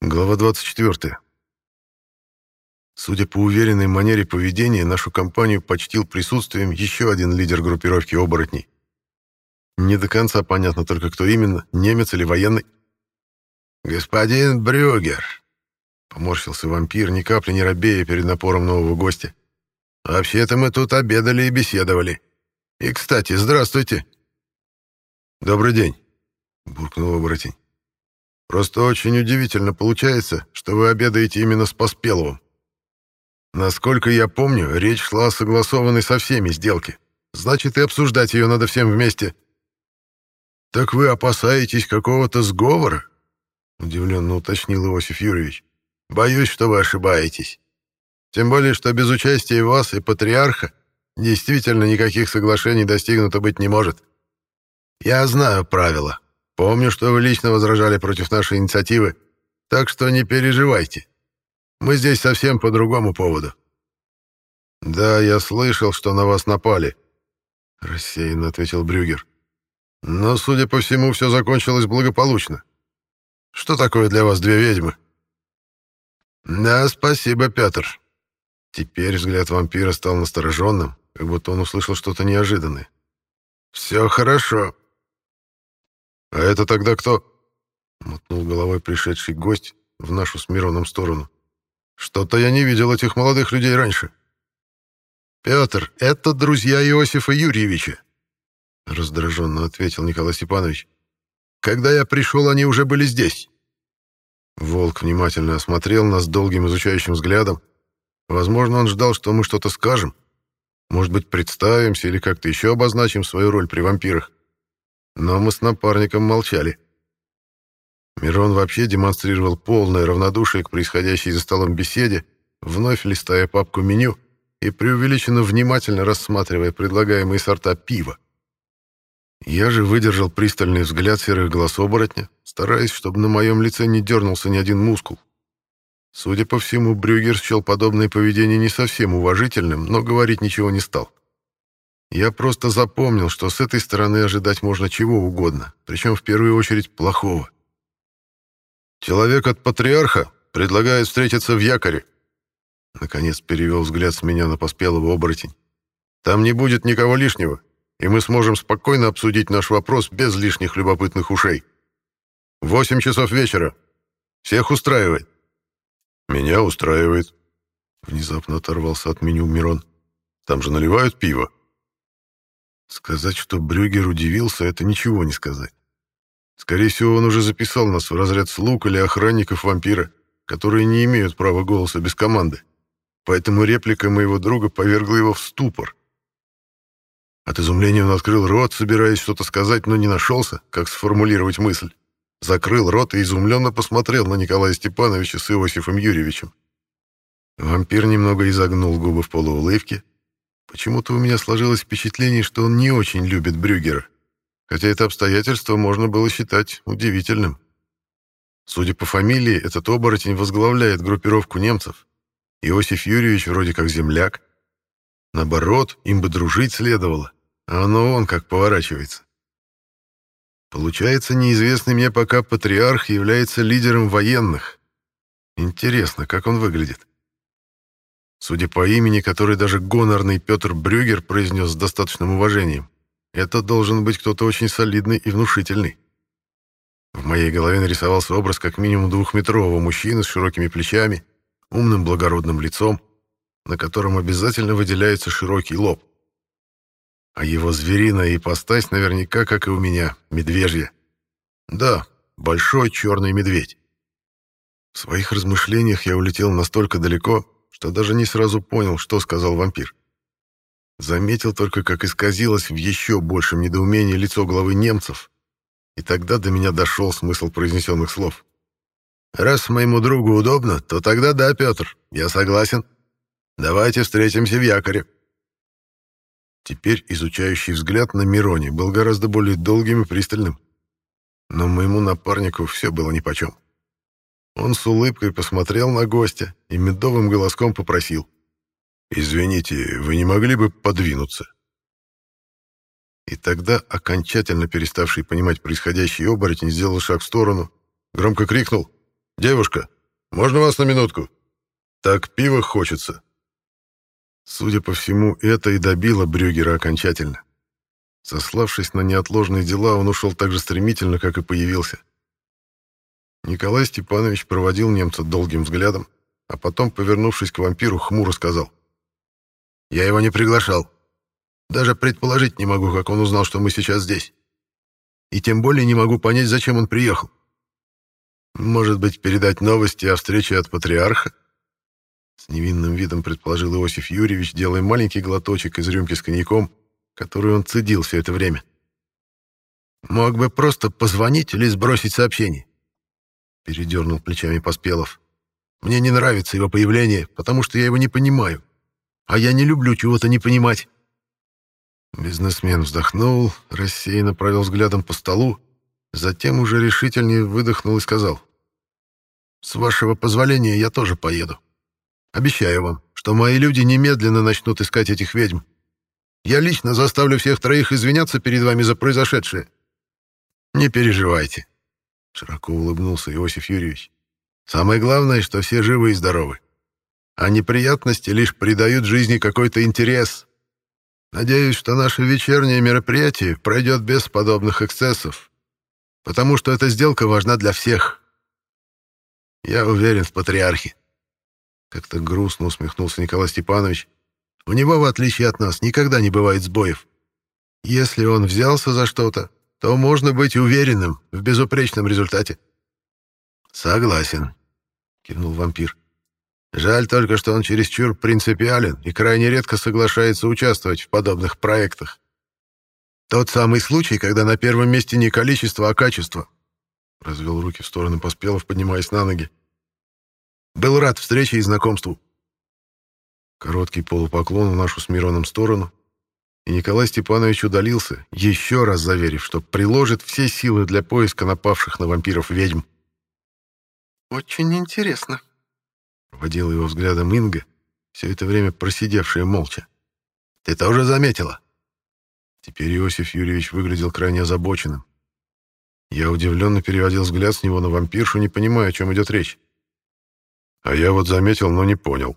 Глава 24. Судя по уверенной манере поведения, нашу компанию почтил присутствием еще один лидер группировки оборотней. Не до конца понятно только, кто именно, немец или военный. «Господин Брюгер», — поморщился вампир, ни капли не робея перед напором нового гостя. «Вообще-то мы тут обедали и беседовали. И, кстати, здравствуйте». «Добрый день», — буркнул оборотень. Просто очень удивительно получается, что вы обедаете именно с Поспеловым. Насколько я помню, речь шла о согласованной со всеми сделке. Значит, и обсуждать ее надо всем вместе. «Так вы опасаетесь какого-то сговора?» — удивленно уточнил Иосиф Юрьевич. «Боюсь, что вы ошибаетесь. Тем более, что без участия вас и патриарха действительно никаких соглашений достигнуто быть не может. Я знаю правила, Помню, что вы лично возражали против нашей инициативы, так что не переживайте. Мы здесь совсем по другому поводу». «Да, я слышал, что на вас напали», — рассеянно ответил Брюгер. «Но, судя по всему, все закончилось благополучно. Что такое для вас две ведьмы?» «Да, спасибо, Петр». Теперь взгляд вампира стал настороженным, как будто он услышал что-то неожиданное. «Все хорошо. «А это тогда кто?» — мотнул головой пришедший гость в нашу с Мироном сторону. «Что-то я не видел этих молодых людей раньше». «Петр, это друзья Иосифа Юрьевича», — раздраженно ответил Николай Степанович. «Когда я пришел, они уже были здесь». Волк внимательно осмотрел нас долгим изучающим взглядом. Возможно, он ждал, что мы что-то скажем. Может быть, представимся или как-то еще обозначим свою роль при вампирах. Но мы с напарником молчали. Мирон вообще демонстрировал полное равнодушие к происходящей за столом беседе, вновь листая папку меню и преувеличенно внимательно рассматривая предлагаемые сорта пива. Я же выдержал пристальный взгляд серых глаз оборотня, стараясь, чтобы на моем лице не дернулся ни один мускул. Судя по всему, Брюгер счел подобное поведение не совсем уважительным, но говорить ничего не стал. Я просто запомнил, что с этой стороны ожидать можно чего угодно, причем в первую очередь плохого. «Человек от патриарха предлагает встретиться в якоре», Наконец перевел взгляд с меня на поспелого оборотень. «Там не будет никого лишнего, и мы сможем спокойно обсудить наш вопрос без лишних любопытных ушей. Восемь часов вечера. Всех устраивает?» «Меня устраивает», — внезапно оторвался от меню Мирон. «Там же наливают пиво». Сказать, что Брюгер удивился, это ничего не сказать. Скорее всего, он уже записал нас в разряд слуг или охранников вампира, которые не имеют права голоса без команды. Поэтому реплика моего друга повергла его в ступор. От изумления он открыл рот, собираясь что-то сказать, но не нашелся, как сформулировать мысль. Закрыл рот и изумленно посмотрел на Николая Степановича с Иосифом Юрьевичем. Вампир немного изогнул губы в полуулыбке, Почему-то у меня сложилось впечатление, что он не очень любит Брюгера, хотя это обстоятельство можно было считать удивительным. Судя по фамилии, этот оборотень возглавляет группировку немцев. Иосиф Юрьевич вроде как земляк. Наоборот, им бы дружить следовало, а оно он как поворачивается. Получается, неизвестный мне пока патриарх является лидером военных. Интересно, как он выглядит. Судя по имени, который даже гонорный Петр Брюгер произнес с достаточным уважением, это должен быть кто-то очень солидный и внушительный. В моей голове нарисовался образ как минимум двухметрового мужчины с широкими плечами, умным благородным лицом, на котором обязательно выделяется широкий лоб. А его звериная ипостась наверняка, как и у меня, медвежья. Да, большой черный медведь. В своих размышлениях я улетел настолько далеко, что даже не сразу понял, что сказал вампир. Заметил только, как исказилось в еще большем недоумении лицо главы немцев, и тогда до меня дошел смысл произнесенных слов. «Раз моему другу удобно, то тогда да, Петр, я согласен. Давайте встретимся в якоре». Теперь изучающий взгляд на Мироне был гораздо более долгим и пристальным. Но моему напарнику все было нипочем. Он с улыбкой посмотрел на гостя и медовым голоском попросил. «Извините, вы не могли бы подвинуться?» И тогда, окончательно переставший понимать происходящее оборотень, сделал шаг в сторону, громко крикнул «Девушка, можно вас на минутку? Так пиво хочется». Судя по всему, это и добило Брюгера окончательно. Сославшись на неотложные дела, он ушел так же стремительно, как и появился. Николай Степанович проводил немца долгим взглядом, а потом, повернувшись к вампиру, хмуро сказал. «Я его не приглашал. Даже предположить не могу, как он узнал, что мы сейчас здесь. И тем более не могу понять, зачем он приехал. Может быть, передать новости о встрече от патриарха?» С невинным видом предположил Иосиф Юрьевич, делая маленький глоточек из рюмки с коньяком, которую он цедил все это время. «Мог бы просто позвонить или сбросить сообщение. Передернул плечами Поспелов. «Мне не нравится его появление, потому что я его не понимаю. А я не люблю чего-то не понимать». Бизнесмен вздохнул, рассеянно провел взглядом по столу, затем уже решительнее выдохнул и сказал. «С вашего позволения я тоже поеду. Обещаю вам, что мои люди немедленно начнут искать этих ведьм. Я лично заставлю всех троих извиняться перед вами за произошедшее. Не переживайте. Широко улыбнулся Иосиф Юрьевич. Самое главное, что все живы и здоровы. А неприятности лишь придают жизни какой-то интерес. Надеюсь, что наше вечернее мероприятие пройдет без подобных эксцессов, потому что эта сделка важна для всех. Я уверен в патриархе. Как-то грустно усмехнулся Николай Степанович. У него, в отличие от нас, никогда не бывает сбоев. Если он взялся за что-то, то можно быть уверенным в безупречном результате. Согласен, кивнул вампир. Жаль только, что он чересчур принципиален и крайне редко соглашается участвовать в подобных проектах. Тот самый случай, когда на первом месте не количество, а качество. Развел руки в сторону Поспелов, поднимаясь на ноги. Был рад встрече и знакомству. Короткий полупоклон в нашу с Мироном сторону, и Николай Степанович удалился, еще раз заверив, что приложит все силы для поиска напавших на вампиров ведьм. «Очень интересно», — водила его взглядом Инга, все это время просидевшая молча. «Ты тоже заметила?» Теперь Иосиф Юрьевич выглядел крайне озабоченным. Я удивленно переводил взгляд с него на вампиршу, не понимая, о чем идет речь. А я вот заметил, но не понял.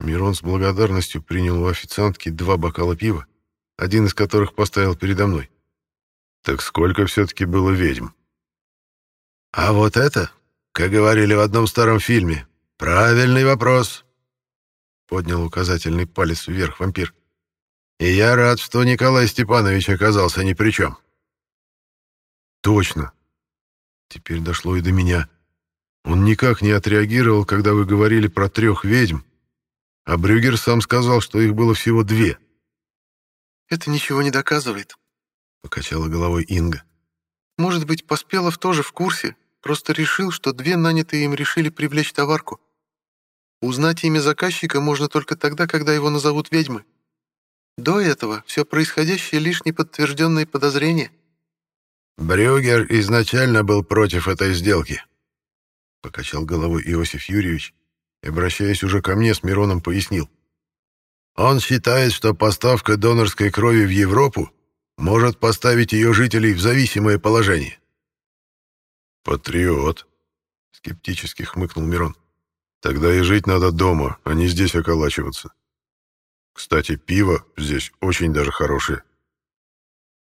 Мирон с благодарностью принял у официантки два бокала пива, один из которых поставил передо мной. Так сколько все-таки было ведьм? А вот это, как говорили в одном старом фильме, правильный вопрос. Поднял указательный палец вверх вампир. И я рад, что Николай Степанович оказался ни при чем. Точно. Теперь дошло и до меня. Он никак не отреагировал, когда вы говорили про трех ведьм, а Брюгер сам сказал, что их было всего две. «Это ничего не доказывает», — покачала головой Инга. «Может быть, Поспелов тоже в курсе, просто решил, что две нанятые им решили привлечь товарку. Узнать имя заказчика можно только тогда, когда его назовут ведьмы. До этого все происходящее лишь неподтвержденные подозрения». «Брюгер изначально был против этой сделки», — покачал головой Иосиф Юрьевич обращаясь уже ко мне, с Мироном пояснил. Он считает, что поставка донорской крови в Европу может поставить ее жителей в зависимое положение. «Патриот», — скептически хмыкнул Мирон. «Тогда и жить надо дома, а не здесь околачиваться. Кстати, пиво здесь очень даже хорошее.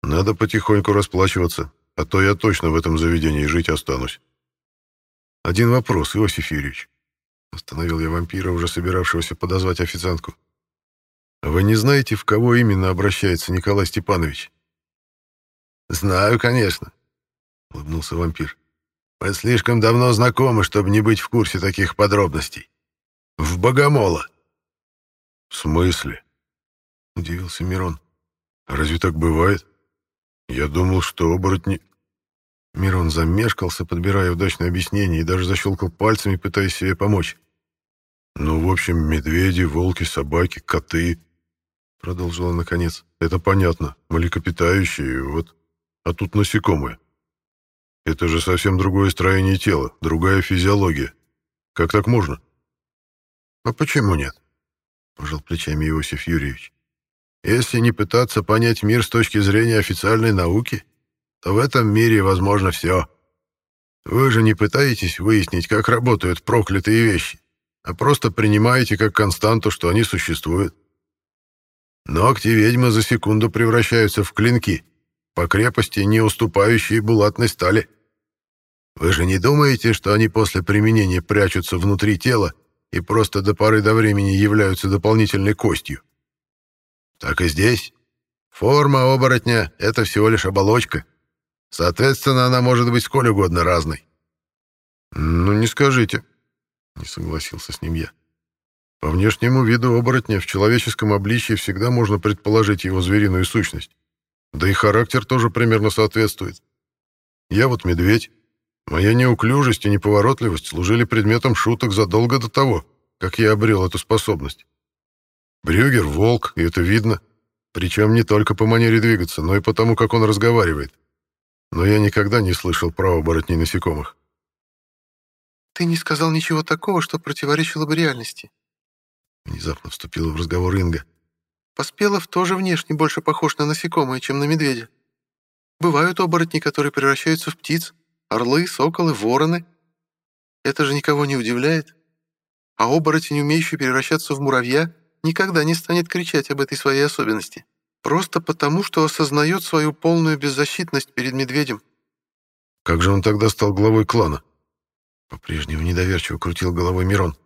Надо потихоньку расплачиваться, а то я точно в этом заведении жить останусь». «Один вопрос, Иосиф Юрьевич. Остановил я вампира, уже собиравшегося подозвать официантку. «Вы не знаете, в кого именно обращается Николай Степанович?» «Знаю, конечно», — улыбнулся вампир. «Мы слишком давно знакомы, чтобы не быть в курсе таких подробностей. В Богомола». «В смысле?» — удивился Мирон. «Разве так бывает? Я думал, что оборотни...» Мирон замешкался, подбирая удачное объяснение, и даже защелкал пальцами, пытаясь себе помочь. «Ну, в общем, медведи, волки, собаки, коты...» Продолжил он наконец. «Это понятно. Млекопитающие, вот. А тут насекомые. Это же совсем другое строение тела, другая физиология. Как так можно?» «А почему нет?» Пожал плечами Иосиф Юрьевич. «Если не пытаться понять мир с точки зрения официальной науки, то в этом мире возможно все. Вы же не пытаетесь выяснить, как работают проклятые вещи, а просто принимаете как константу, что они существуют. Ногти ведьмы за секунду превращаются в клинки, по крепости не уступающие булатной стали. Вы же не думаете, что они после применения прячутся внутри тела и просто до поры до времени являются дополнительной костью? Так и здесь. Форма оборотня — это всего лишь оболочка. Соответственно, она может быть сколь угодно разной. «Ну, не скажите», — не согласился с ним я. «По внешнему виду оборотня в человеческом обличье всегда можно предположить его звериную сущность. Да и характер тоже примерно соответствует. Я вот медведь. Моя неуклюжесть и неповоротливость служили предметом шуток задолго до того, как я обрел эту способность. Брюгер — волк, и это видно. Причем не только по манере двигаться, но и потому, как он разговаривает. Но я никогда не слышал про оборотней насекомых. «Ты не сказал ничего такого, что противоречило бы реальности», — внезапно вступила в разговор Инга. «Поспелов тоже внешне больше похож на насекомое, чем на медведя. Бывают оборотни, которые превращаются в птиц, орлы, соколы, вороны. Это же никого не удивляет. А оборотень, умеющий превращаться в муравья, никогда не станет кричать об этой своей особенности. Просто потому, что осознает свою полную беззащитность перед медведем. Как же он тогда стал главой клана? По-прежнему недоверчиво крутил головой Мирон.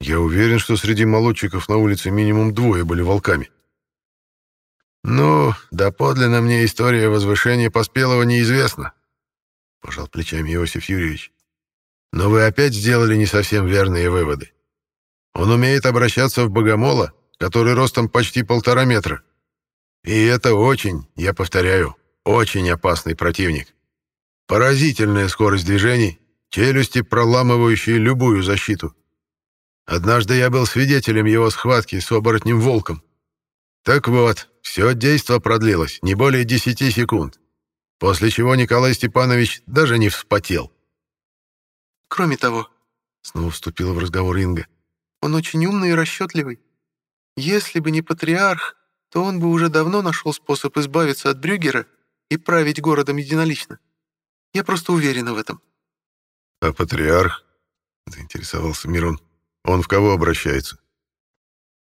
Я уверен, что среди молодчиков на улице минимум двое были волками. «Ну, доподлинно мне история возвышения Поспелого неизвестна», — пожал плечами Иосиф Юрьевич. «Но вы опять сделали не совсем верные выводы. Он умеет обращаться в богомола, который ростом почти полтора метра. И это очень, я повторяю, очень опасный противник. Поразительная скорость движений, челюсти, проламывающие любую защиту. Однажды я был свидетелем его схватки с оборотнем-волком. Так вот, все действо продлилось не более десяти секунд, после чего Николай Степанович даже не вспотел. «Кроме того», — снова вступила в разговор Инга, он очень умный и расчетливый. Если бы не патриарх, то он бы уже давно нашел способ избавиться от Брюгера и править городом единолично. Я просто уверена в этом». «А патриарх?» — заинтересовался Мирон. «Он в кого обращается?»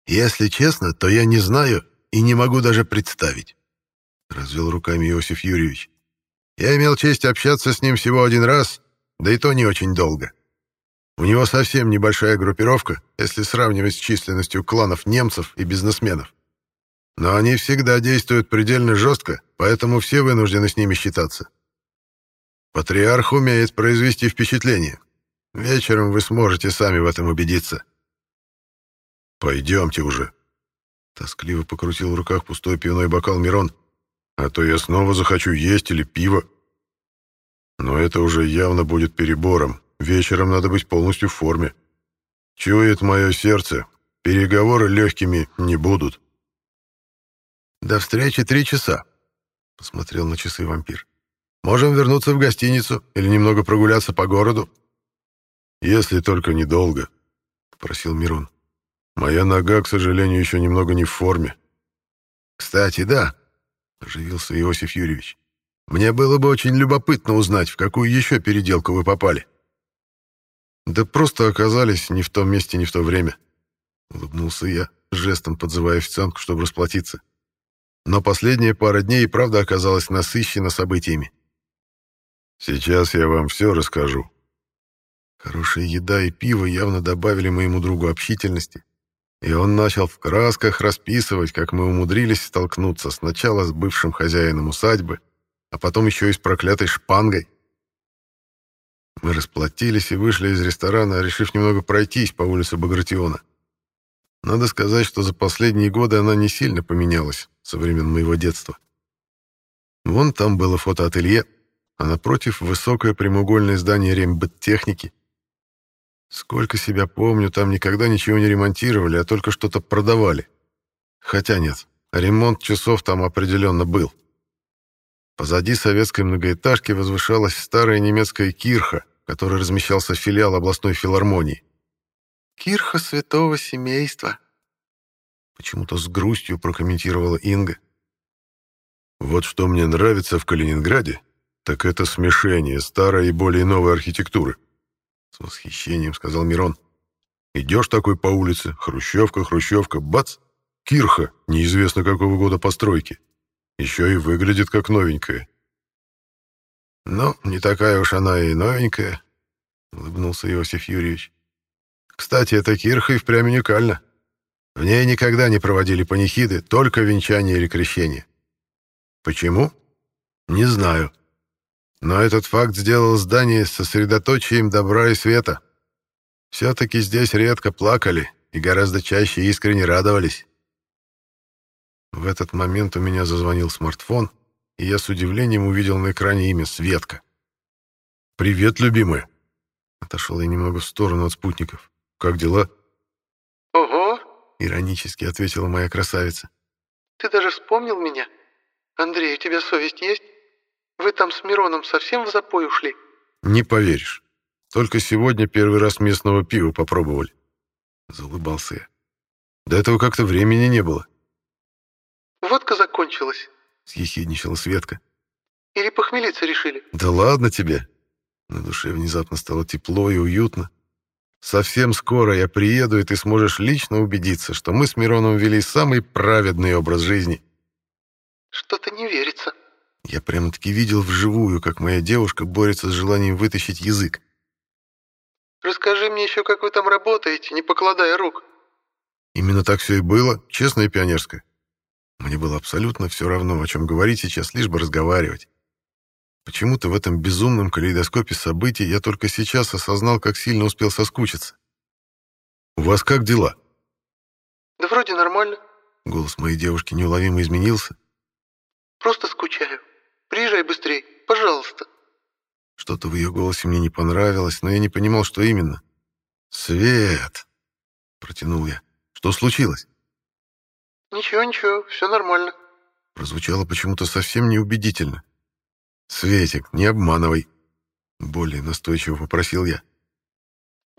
«Если честно, то я не знаю и не могу даже представить», — развел руками Иосиф Юрьевич. «Я имел честь общаться с ним всего один раз, да и то не очень долго. У него совсем небольшая группировка, если сравнивать с численностью кланов немцев и бизнесменов. Но они всегда действуют предельно жестко, поэтому все вынуждены с ними считаться. Патриарх умеет произвести впечатление. Вечером вы сможете сами в этом убедиться. «Пойдемте уже», — тоскливо покрутил в руках пустой пивной бокал Мирон, «а то я снова захочу есть или пиво. Но это уже явно будет перебором, Вечером надо быть полностью в форме. Чует мое сердце, переговоры легкими не будут. «До встречи три часа», — посмотрел на часы вампир. «Можем вернуться в гостиницу или немного прогуляться по городу». «Если только недолго», — попросил Мирон. «Моя нога, к сожалению, еще немного не в форме». «Кстати, да», — оживился Иосиф Юрьевич. «Мне было бы очень любопытно узнать, в какую еще переделку вы попали». Да просто оказались не в том месте, не в то время. Улыбнулся я, жестом подзывая официантку, чтобы расплатиться. Но последняя пара дней и правда оказалась насыщена событиями. Сейчас я вам все расскажу. Хорошая еда и пиво явно добавили моему другу общительности, и он начал в красках расписывать, как мы умудрились столкнуться сначала с бывшим хозяином усадьбы, а потом еще и с проклятой шпангой. Мы расплатились и вышли из ресторана, решив немного пройтись по улице Багратиона. Надо сказать, что за последние годы она не сильно поменялась со времен моего детства. Вон там было фотоателье, а напротив высокое прямоугольное здание рембыттехники. Сколько себя помню, там никогда ничего не ремонтировали, а только что-то продавали. Хотя нет, ремонт часов там определенно был. Позади советской многоэтажки возвышалась старая немецкая кирха, в которой размещался филиал областной филармонии. «Кирха святого семейства», — почему-то с грустью прокомментировала Инга. «Вот что мне нравится в Калининграде, Так это смешение старой и более новой архитектуры. С восхищением сказал Мирон. Идешь такой по улице, хрущевка, хрущевка, бац, кирха, неизвестно какого года постройки. Еще и выглядит как новенькая. «Ну, не такая уж она и новенькая», — улыбнулся Иосиф Юрьевич. «Кстати, эта кирха и впрямь уникальна. В ней никогда не проводили панихиды, только венчание или крещение. Почему? Не знаю. Но этот факт сделал здание сосредоточием добра и света. Все-таки здесь редко плакали и гораздо чаще искренне радовались. В этот момент у меня зазвонил смартфон, и я с удивлением увидел на экране имя Светка. «Привет, любимая!» Отошел я немного в сторону от спутников. «Как дела?» «Ого!» — иронически ответила моя красавица. «Ты даже вспомнил меня? Андрей, у тебя совесть есть? Вы там с Мироном совсем в запой ушли?» «Не поверишь. Только сегодня первый раз местного пива попробовали». Заулыбался я. До этого как-то времени не было. «Водка закончилась», — съехидничала Светка. «Или похмелиться решили?» «Да ладно тебе». На душе внезапно стало тепло и уютно. Совсем скоро я приеду, и ты сможешь лично убедиться, что мы с Мироном вели самый праведный образ жизни. Что-то не верится. Я прямо-таки видел вживую, как моя девушка борется с желанием вытащить язык. Расскажи мне еще, как вы там работаете, не покладая рук. Именно так все и было, честно и пионерское. Мне было абсолютно все равно, о чем говорить сейчас, лишь бы разговаривать. Почему-то в этом безумном калейдоскопе событий я только сейчас осознал, как сильно успел соскучиться. «У вас как дела?» «Да вроде нормально». Голос моей девушки неуловимо изменился. «Просто скучаю. Приезжай быстрее, пожалуйста». Что-то в ее голосе мне не понравилось, но я не понимал, что именно. «Свет!» — протянул я. «Что случилось?» «Ничего, ничего, все нормально». Прозвучало почему-то совсем неубедительно. «Светик, не обманывай!» Более настойчиво попросил я.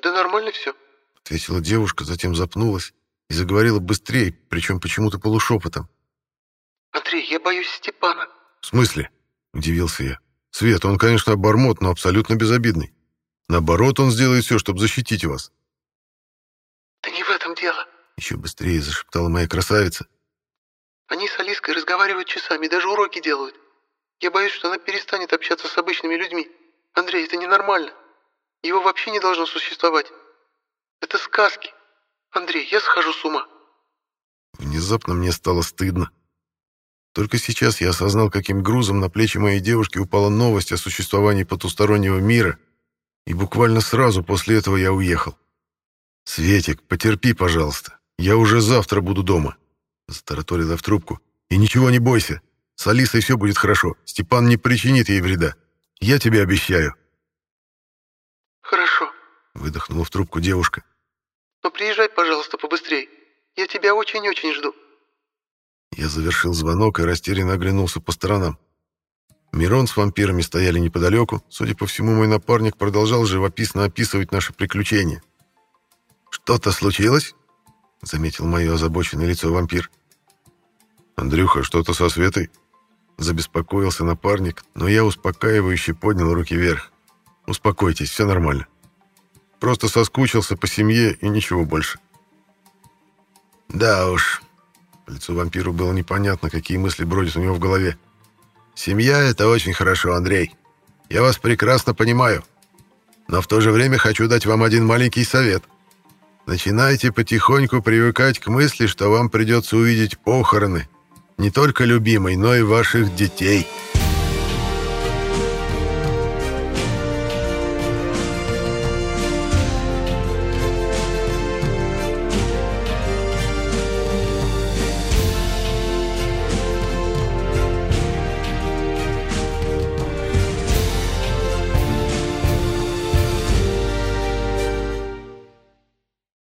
«Да нормально все», — ответила девушка, затем запнулась и заговорила быстрее, причем почему-то полушепотом. «Андрей, я боюсь Степана». «В смысле?» — удивился я. «Свет, он, конечно, обормот, но абсолютно безобидный. Наоборот, он сделает все, чтобы защитить вас». «Да не в этом дело», еще быстрее зашептала моя красавица. Они с Алиской разговаривают часами, даже уроки делают. Я боюсь, что она перестанет общаться с обычными людьми. Андрей, это ненормально. Его вообще не должно существовать. Это сказки. Андрей, я схожу с ума. Внезапно мне стало стыдно. Только сейчас я осознал, каким грузом на плечи моей девушки упала новость о существовании потустороннего мира, и буквально сразу после этого я уехал. «Светик, потерпи, пожалуйста. «Я уже завтра буду дома», — затараторила в трубку. «И ничего не бойся. С Алисой все будет хорошо. Степан не причинит ей вреда. Я тебе обещаю». «Хорошо», — выдохнула в трубку девушка. «Но приезжай, пожалуйста, побыстрей. Я тебя очень-очень жду». Я завершил звонок и растерянно оглянулся по сторонам. Мирон с вампирами стояли неподалеку. Судя по всему, мой напарник продолжал живописно описывать наши приключения. «Что-то случилось?» — заметил мое озабоченное лицо вампир. «Андрюха, что-то со Светой?» Забеспокоился напарник, но я успокаивающе поднял руки вверх. «Успокойтесь, все нормально. Просто соскучился по семье и ничего больше». «Да уж». По лицу вампиру было непонятно, какие мысли бродят у него в голове. «Семья — это очень хорошо, Андрей. Я вас прекрасно понимаю. Но в то же время хочу дать вам один маленький совет. Начинайте потихоньку привыкать к мысли, что вам придется увидеть похороны не только любимой, но и ваших детей».